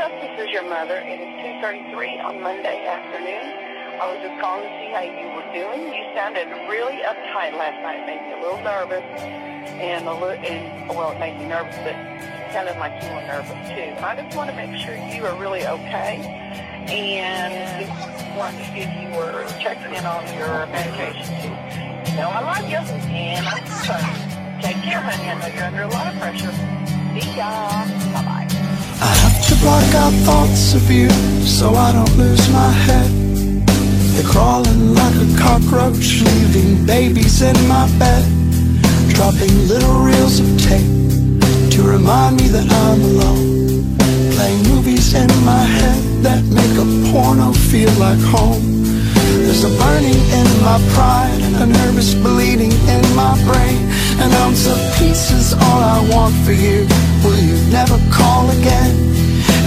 Justice is your mother. It is 2.33 on Monday afternoon. I was just calling to see how you were doing. You sounded really uptight last night. Made me a little nervous. And, a little, and well, it made me nervous, but it sounded like you were nervous too. I just want to make sure you are really okay. And wanted to if you were checking in on your medication. You know, I love you. And I'm sorry. Uh, take care, honey. I know you're under a lot of pressure. See ya. Bye-bye. I have to block out thoughts of you so I don't lose my head. They're crawling like a cockroach, leaving babies in my bed. Dropping little reels of tape to remind me that I'm alone. Playing movies in my head that make a porno feel like home. There's a burning in my pride a nervous bleeding in my brain. An ounce of peace is all I want for you. Will you never call again?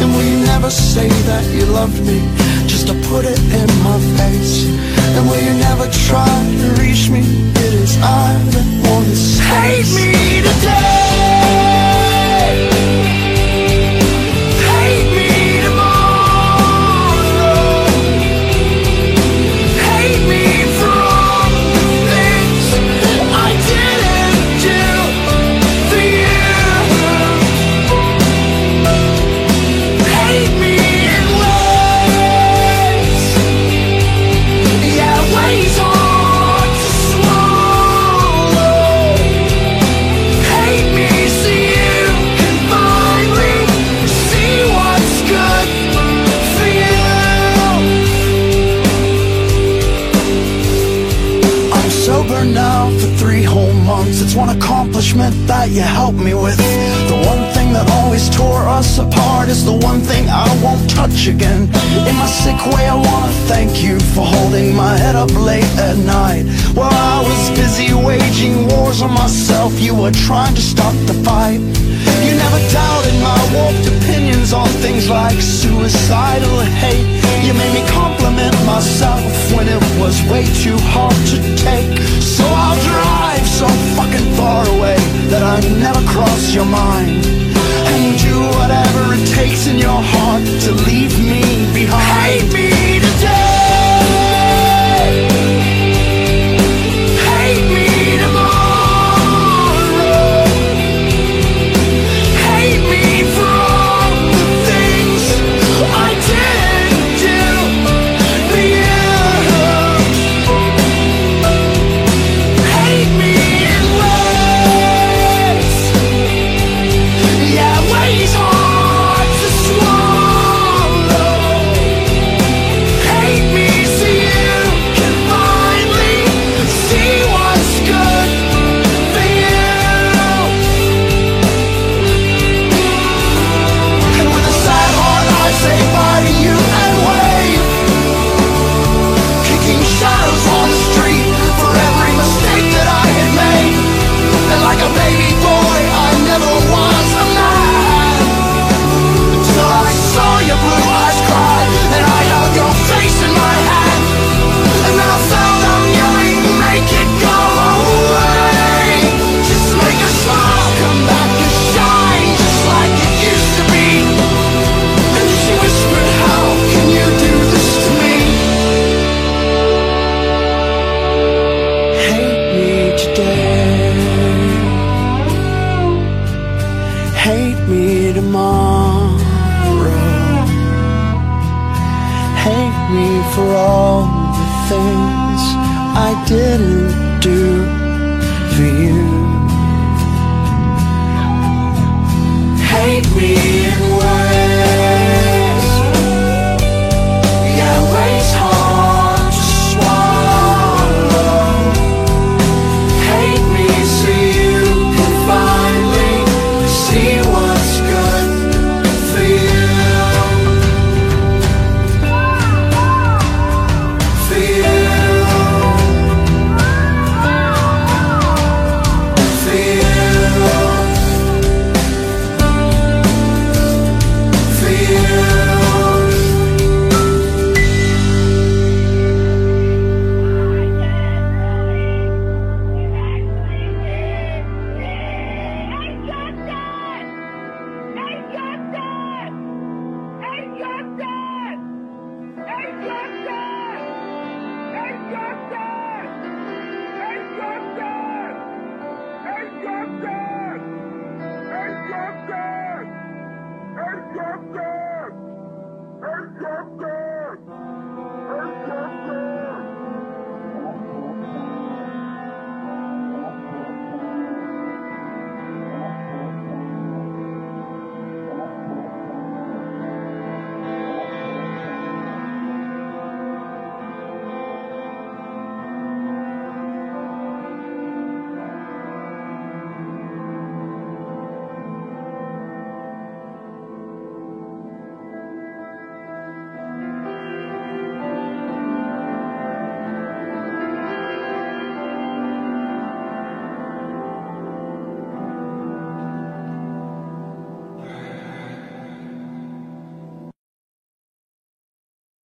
And will you never say that you loved me just to put it in now for three whole months. It's one accomplishment that you helped me with. The one thing that always tore us apart is the one thing I won't touch again. In my sick way, I wanna holding my head up late at night. While I was busy waging wars on myself, you were trying to stop the fight. You never doubted my warped opinions on things like suicidal hate. You made me compliment myself when it was way too hard to take. So I'll drive so fucking far away that I never cross your mind. And do whatever it takes in your heart to leave me behind. Today. Hate me tomorrow. Hate me for all the things I didn't do for you. Hate me